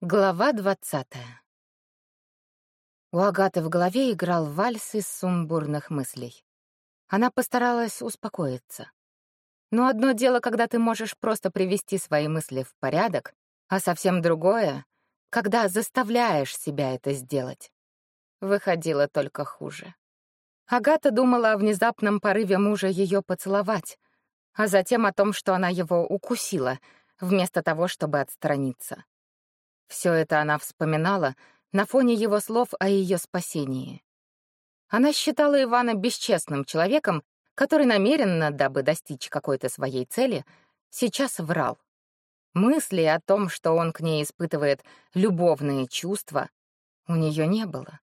Глава двадцатая. У Агаты в голове играл вальс из сумбурных мыслей. Она постаралась успокоиться. Но одно дело, когда ты можешь просто привести свои мысли в порядок, а совсем другое, когда заставляешь себя это сделать. Выходило только хуже. Агата думала о внезапном порыве мужа ее поцеловать, а затем о том, что она его укусила, вместо того, чтобы отстраниться. Все это она вспоминала на фоне его слов о ее спасении. Она считала Ивана бесчестным человеком, который намеренно, дабы достичь какой-то своей цели, сейчас врал. Мысли о том, что он к ней испытывает любовные чувства, у нее не было.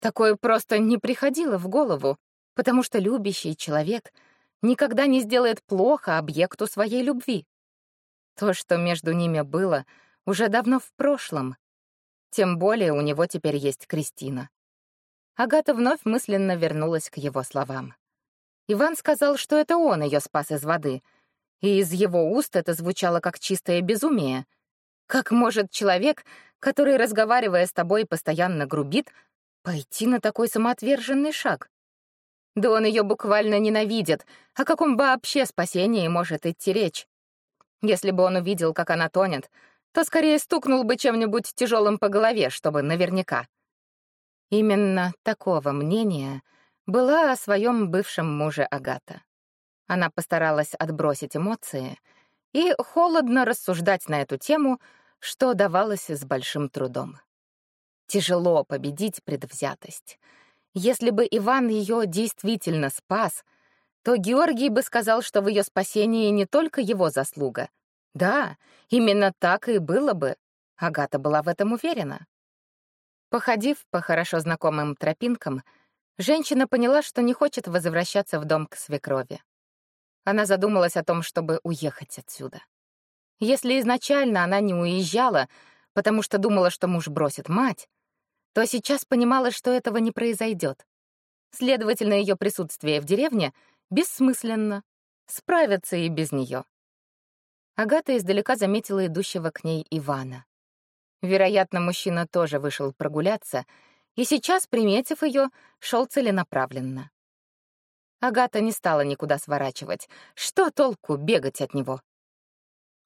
Такое просто не приходило в голову, потому что любящий человек никогда не сделает плохо объекту своей любви. То, что между ними было — уже давно в прошлом. Тем более у него теперь есть Кристина. Агата вновь мысленно вернулась к его словам. Иван сказал, что это он ее спас из воды, и из его уст это звучало как чистое безумие. Как может человек, который, разговаривая с тобой, постоянно грубит, пойти на такой самоотверженный шаг? Да он ее буквально ненавидит. О каком вообще спасении может идти речь? Если бы он увидел, как она тонет, то скорее стукнул бы чем-нибудь тяжелым по голове, чтобы наверняка. Именно такого мнения была о своем бывшем муже Агата. Она постаралась отбросить эмоции и холодно рассуждать на эту тему, что давалось с большим трудом. Тяжело победить предвзятость. Если бы Иван ее действительно спас, то Георгий бы сказал, что в ее спасении не только его заслуга — да, именно так и было бы. Агата была в этом уверена. Походив по хорошо знакомым тропинкам, женщина поняла, что не хочет возвращаться в дом к свекрови. Она задумалась о том, чтобы уехать отсюда. Если изначально она не уезжала, потому что думала, что муж бросит мать, то сейчас понимала, что этого не произойдет. Следовательно, ее присутствие в деревне бессмысленно, справятся и без нее. Агата издалека заметила идущего к ней Ивана. Вероятно, мужчина тоже вышел прогуляться, и сейчас, приметив ее, шел целенаправленно. Агата не стала никуда сворачивать. Что толку бегать от него?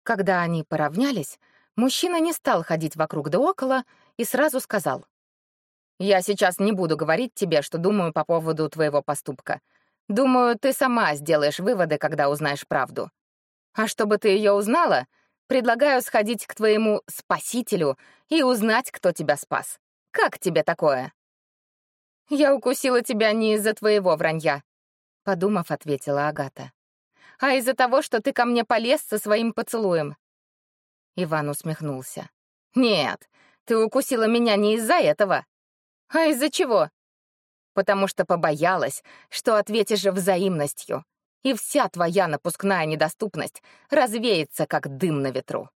Когда они поравнялись, мужчина не стал ходить вокруг да около и сразу сказал. «Я сейчас не буду говорить тебе, что думаю по поводу твоего поступка. Думаю, ты сама сделаешь выводы, когда узнаешь правду. А чтобы ты ее узнала, предлагаю сходить к твоему спасителю и узнать, кто тебя спас. Как тебе такое?» «Я укусила тебя не из-за твоего вранья», — подумав, ответила Агата. «А из-за того, что ты ко мне полез со своим поцелуем». Иван усмехнулся. «Нет, ты укусила меня не из-за этого. А из-за чего?» «Потому что побоялась, что ответишь взаимностью и вся твоя напускная недоступность развеется, как дым на ветру.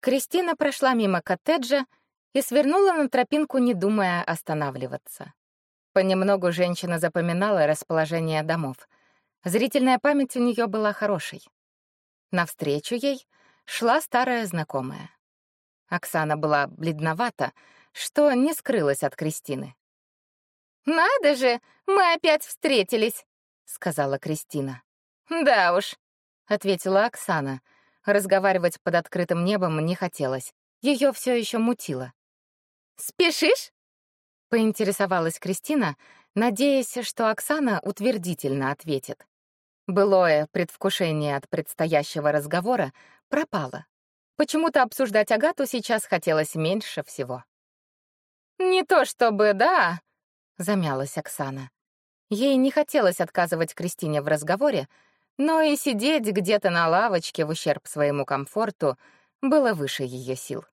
Кристина прошла мимо коттеджа и свернула на тропинку, не думая останавливаться. Понемногу женщина запоминала расположение домов. Зрительная память у нее была хорошей. Навстречу ей шла старая знакомая. Оксана была бледновата, что не скрылась от Кристины. «Надо же, мы опять встретились!» Сказала Кристина. Да уж, ответила Оксана. Разговаривать под открытым небом не хотелось. Ее все еще мутило. Спешишь? поинтересовалась Кристина, надеясь, что Оксана утвердительно ответит. Былое предвкушение от предстоящего разговора пропало. Почему-то обсуждать Агату сейчас хотелось меньше всего. «Не то чтобы да», — замялась Оксана. Ей не хотелось отказывать Кристине в разговоре, но и сидеть где-то на лавочке в ущерб своему комфорту было выше ее сил.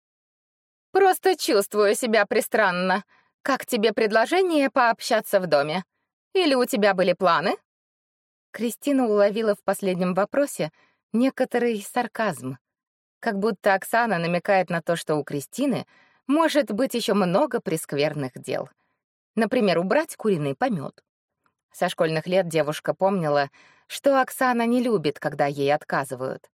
«Просто чувствую себя пристранно. Как тебе предложение пообщаться в доме? Или у тебя были планы?» Кристина уловила в последнем вопросе некоторый сарказм, как будто Оксана намекает на то, что у Кристины может быть еще много прескверных дел. Например, убрать куриный помет со школьных лет девушка помнила, что Оксана не любит, когда ей отказывают.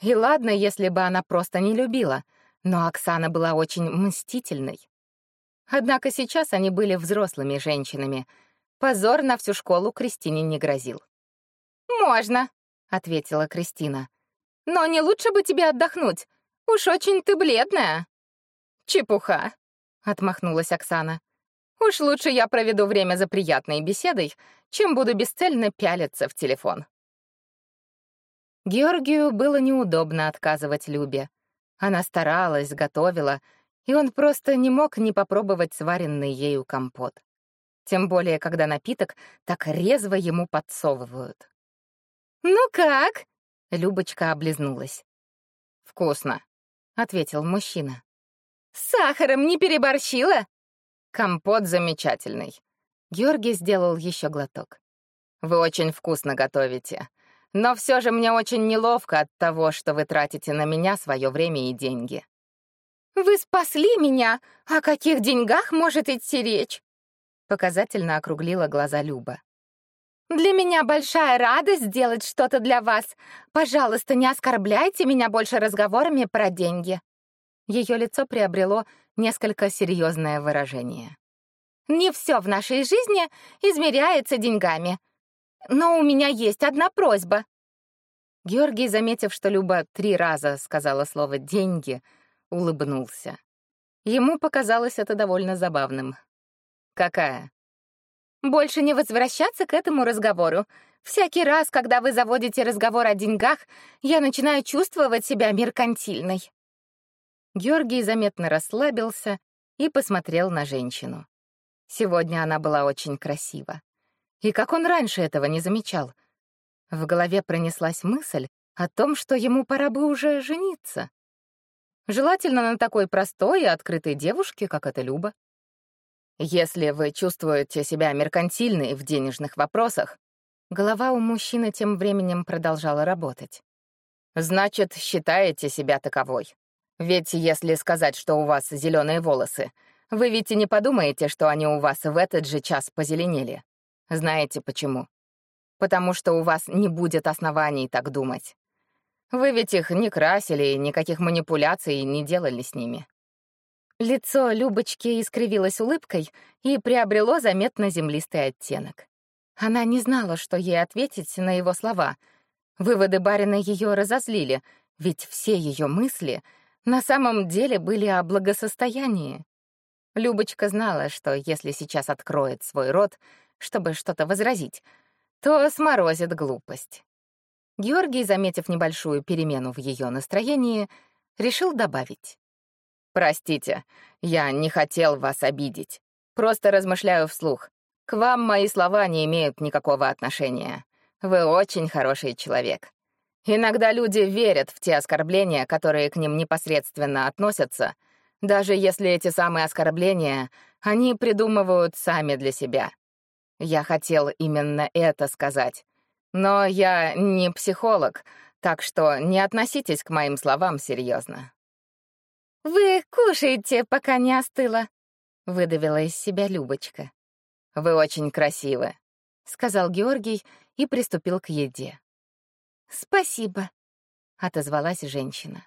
И ладно, если бы она просто не любила, но Оксана была очень мстительной. Однако сейчас они были взрослыми женщинами. Позор на всю школу Кристине не грозил. «Можно», — ответила Кристина. «Но не лучше бы тебе отдохнуть. Уж очень ты бледная». «Чепуха», — отмахнулась Оксана. «Уж лучше я проведу время за приятной беседой, чем буду бесцельно пялиться в телефон». Георгию было неудобно отказывать Любе. Она старалась, готовила, и он просто не мог не попробовать сваренный ею компот. Тем более, когда напиток так резво ему подсовывают. «Ну как?» — Любочка облизнулась. «Вкусно», — ответил мужчина. «С сахаром не переборщила?» «Компот замечательный». Георгий сделал еще глоток. «Вы очень вкусно готовите. Но все же мне очень неловко от того, что вы тратите на меня свое время и деньги». «Вы спасли меня! О каких деньгах может идти речь?» Показательно округлила глаза Люба. «Для меня большая радость сделать что-то для вас. Пожалуйста, не оскорбляйте меня больше разговорами про деньги». Ее лицо приобрело несколько серьезное выражение. «Не все в нашей жизни измеряется деньгами. Но у меня есть одна просьба». Георгий, заметив, что Люба три раза сказала слово «деньги», улыбнулся. Ему показалось это довольно забавным. «Какая?» «Больше не возвращаться к этому разговору. Всякий раз, когда вы заводите разговор о деньгах, я начинаю чувствовать себя меркантильной». Георгий заметно расслабился и посмотрел на женщину. Сегодня она была очень красива. И как он раньше этого не замечал? В голове пронеслась мысль о том, что ему пора бы уже жениться. Желательно на такой простой и открытой девушке, как эта Люба. Если вы чувствуете себя меркантильной в денежных вопросах, голова у мужчины тем временем продолжала работать. Значит, считаете себя таковой. Ведь если сказать, что у вас зеленые волосы, вы ведь и не подумаете, что они у вас в этот же час позеленели. Знаете почему? Потому что у вас не будет оснований так думать. Вы ведь их не красили, никаких манипуляций не делали с ними. Лицо Любочки искривилось улыбкой и приобрело заметно землистый оттенок. Она не знала, что ей ответить на его слова. Выводы барина ее разозлили, ведь все ее мысли на самом деле были о благосостоянии. Любочка знала, что если сейчас откроет свой рот, чтобы что-то возразить, то сморозит глупость. Георгий, заметив небольшую перемену в ее настроении, решил добавить. «Простите, я не хотел вас обидеть. Просто размышляю вслух. К вам мои слова не имеют никакого отношения. Вы очень хороший человек. Иногда люди верят в те оскорбления, которые к ним непосредственно относятся, даже если эти самые оскорбления они придумывают сами для себя. Я хотел именно это сказать. Но я не психолог, так что не относитесь к моим словам серьезно. «Вы кушаете, пока не остыло», — выдавила из себя Любочка. «Вы очень красивы», — сказал Георгий и приступил к еде. «Спасибо», — отозвалась женщина.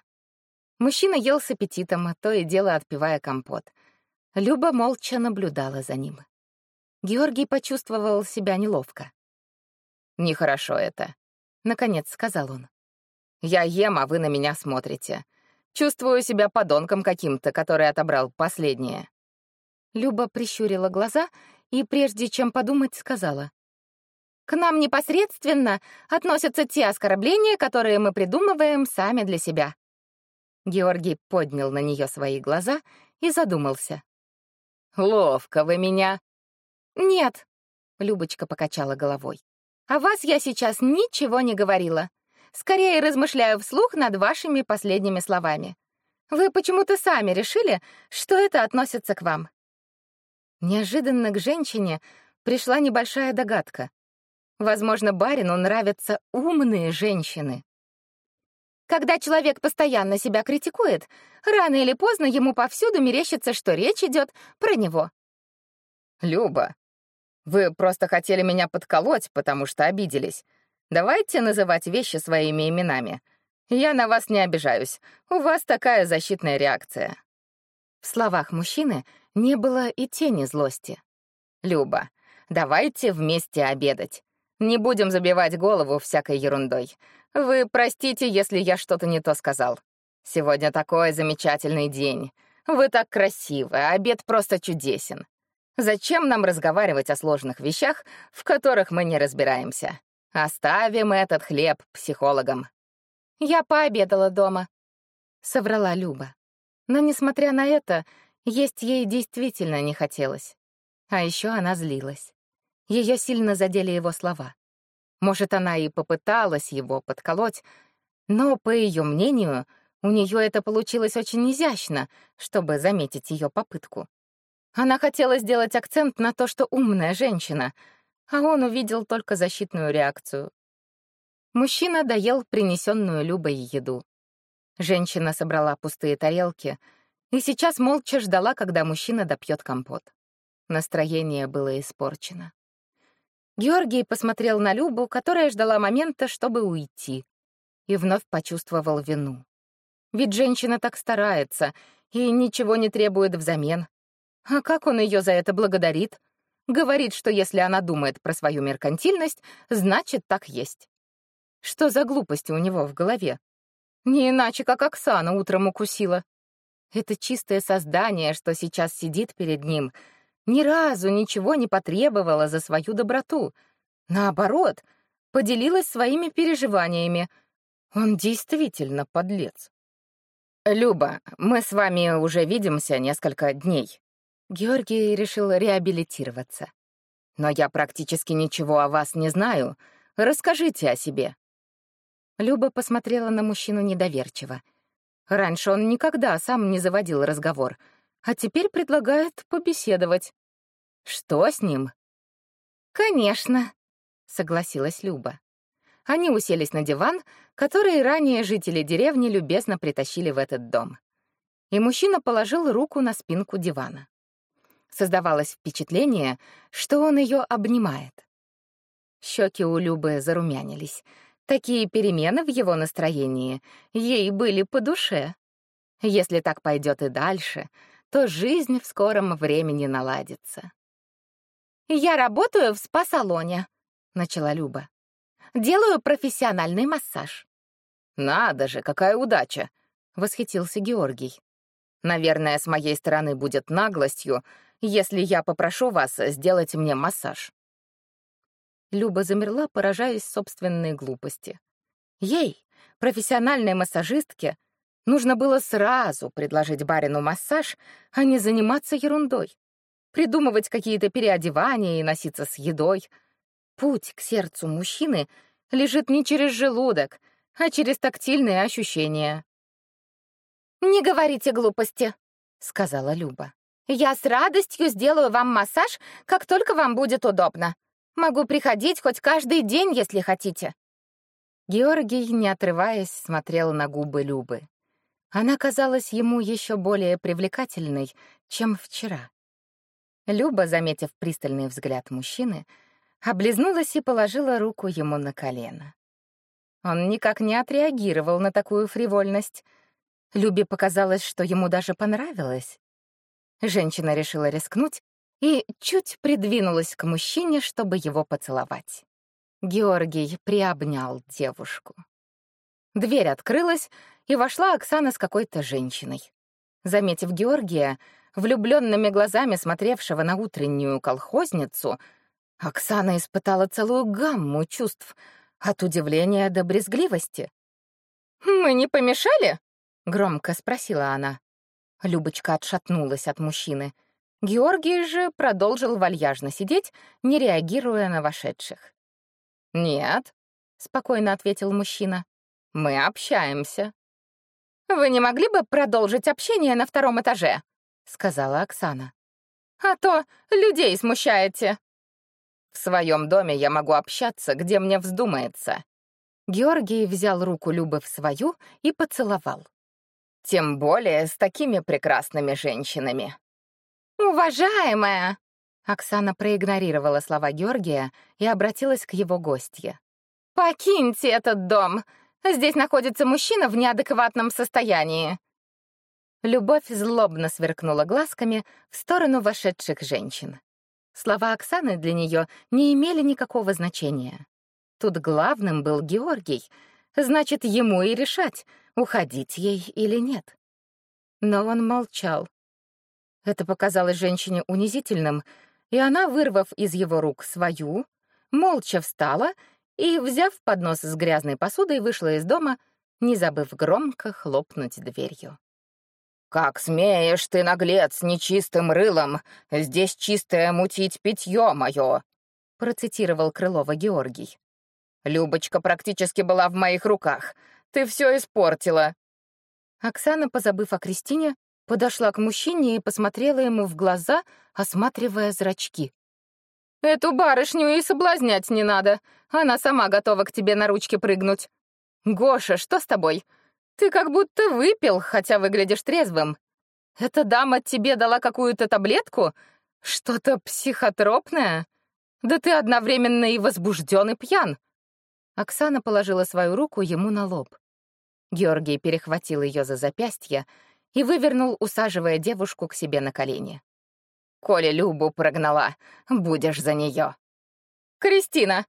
Мужчина ел с аппетитом, то и дело отпивая компот. Люба молча наблюдала за ним. Георгий почувствовал себя неловко. «Нехорошо это», — наконец сказал он. «Я ем, а вы на меня смотрите. Чувствую себя подонком каким-то, который отобрал последнее». Люба прищурила глаза и, прежде чем подумать, сказала. «К нам непосредственно относятся те оскорбления, которые мы придумываем сами для себя». Георгий поднял на нее свои глаза и задумался. «Ловко вы меня!» «Нет», — Любочка покачала головой. О вас я сейчас ничего не говорила. Скорее размышляю вслух над вашими последними словами. Вы почему-то сами решили, что это относится к вам. Неожиданно к женщине пришла небольшая догадка. Возможно, барину нравятся умные женщины. Когда человек постоянно себя критикует, рано или поздно ему повсюду мерещится, что речь идет про него. «Люба, вы просто хотели меня подколоть, потому что обиделись. Давайте называть вещи своими именами. Я на вас не обижаюсь. У вас такая защитная реакция». В словах мужчины не было и тени злости. «Люба, давайте вместе обедать. Не будем забивать голову всякой ерундой. Вы простите, если я что-то не то сказал. Сегодня такой замечательный день. Вы так красивы, а обед просто чудесен. Зачем нам разговаривать о сложных вещах, в которых мы не разбираемся? Оставим этот хлеб психологам. Я пообедала дома, соврала Люба. Но несмотря на это, есть ей действительно не хотелось. А еще она злилась. Ее сильно задели его слова. Может, она и попыталась его подколоть, но, по ее мнению, у нее это получилось очень изящно, чтобы заметить ее попытку. Она хотела сделать акцент на то, что умная женщина, а он увидел только защитную реакцию. Мужчина доел принесенную Любой еду. Женщина собрала пустые тарелки и сейчас молча ждала, когда мужчина допьет компот. Настроение было испорчено. Георгий посмотрел на Любу, которая ждала момента, чтобы уйти, и вновь почувствовал вину. Ведь женщина так старается и ничего не требует взамен. А как он ее за это благодарит? Говорит, что если она думает про свою меркантильность, значит, так есть. Что за глупости у него в голове? Не иначе, как Оксана утром укусила. Это чистое создание, что сейчас сидит перед ним, ни разу ничего не потребовало за свою доброту. Наоборот, поделилась своими переживаниями. Он действительно подлец. «Люба, мы с вами уже видимся несколько дней». Георгий решил реабилитироваться. «Но я практически ничего о вас не знаю. Расскажите о себе». Люба посмотрела на мужчину недоверчиво. Раньше он никогда сам не заводил разговор, а теперь предлагает побеседовать. Что с ним? Конечно, согласилась Люба. Они уселись на диван, который ранее жители деревни любезно притащили в этот дом. И мужчина положил руку на спинку дивана. Создавалось впечатление, что он ее обнимает. Щеки у Любы зарумянились — Такие перемены в его настроении ей были по душе. Если так пойдет и дальше, то жизнь в скором времени наладится. «Я работаю в спа-салоне», — начала Люба. «Делаю профессиональный массаж». «Надо же, какая удача!» — восхитился Георгий. «Наверное, с моей стороны будет наглостью, если я попрошу вас сделать мне массаж». Люба замерла, поражаясь собственной глупости. Ей, профессиональной массажистке, нужно было сразу предложить барину массаж, а не заниматься ерундой, придумывать какие-то переодевания и носиться с едой. Путь к сердцу мужчины лежит не через желудок, а через тактильные ощущения. «Не говорите глупости», — сказала Люба. «Я с радостью сделаю вам массаж, как только вам будет удобно. Могу приходить хоть каждый день, если хотите». Георгий, не отрываясь, смотрел на губы Любы. Она казалась ему еще более привлекательной, чем вчера. Люба, заметив пристальный взгляд мужчины, облизнулась и положила руку ему на колено. Он никак не отреагировал на такую фривольность. Любе показалось, что ему даже понравилось. Женщина решила рискнуть и чуть придвинулась к мужчине, чтобы его поцеловать. Георгий приобнял девушку. Дверь открылась, и вошла Оксана с какой-то женщиной. Заметив Георгия, влюбленными глазами смотревшего на утреннюю колхозницу, Оксана испытала целую гамму чувств, от удивления до брезгливости. «Мы не помешали?» — громко спросила она. Любочка отшатнулась от мужчины — Георгий же продолжил вальяжно сидеть, не реагируя на вошедших. «Нет», — спокойно ответил мужчина, — «мы общаемся». «Вы не могли бы продолжить общение на втором этаже?» — сказала Оксана. «А то людей смущаете». «В своем доме я могу общаться, где мне вздумается». Георгий взял руку Любы в свою и поцеловал. «Тем более с такими прекрасными женщинами». «Уважаемая!» Оксана проигнорировала слова Георгия и обратилась к его гостье. «Покиньте этот дом! Здесь находится мужчина в неадекватном состоянии». Любовь злобно сверкнула глазками в сторону вошедших женщин. Слова Оксаны для нее не имели никакого значения. Тут главным был Георгий, значит, ему и решать, уходить ей или нет. Но он молчал. Это показалось женщине унизительным, и она, вырвав из его рук свою, молча встала и, взяв поднос с грязной посудой, вышла из дома, не забыв громко хлопнуть дверью. «Как смеешь ты, наглец, нечистым рылом, здесь чистое мутить питье мое!» процитировал Крылова Георгий. «Любочка практически была в моих руках. Ты все испортила!» Оксана, позабыв о Кристине, подошла к мужчине и посмотрела ему в глаза, осматривая зрачки. «Эту барышню и соблазнять не надо. Она сама готова к тебе на ручки прыгнуть. Гоша, что с тобой? Ты как будто выпил, хотя выглядишь трезвым. Эта дама тебе дала какую-то таблетку? Что-то психотропное? Да ты одновременно и возбужден, и пьян. Оксана положила свою руку ему на лоб. Георгий перехватил ее за запястье и вывернул, усаживая девушку к себе на колени. «Коля Любу прогнала, будешь за нее. «Кристина!»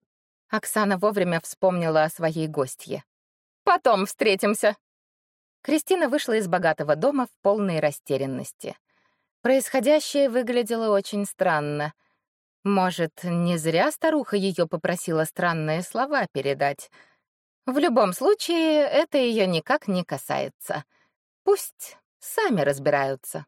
Оксана вовремя вспомнила о своей гостье. «Потом встретимся!» Кристина вышла из богатого дома в полной растерянности. Происходящее выглядело очень странно. Может, не зря старуха ее попросила странные слова передать. В любом случае, это ее никак не касается. Пусть сами разбираются.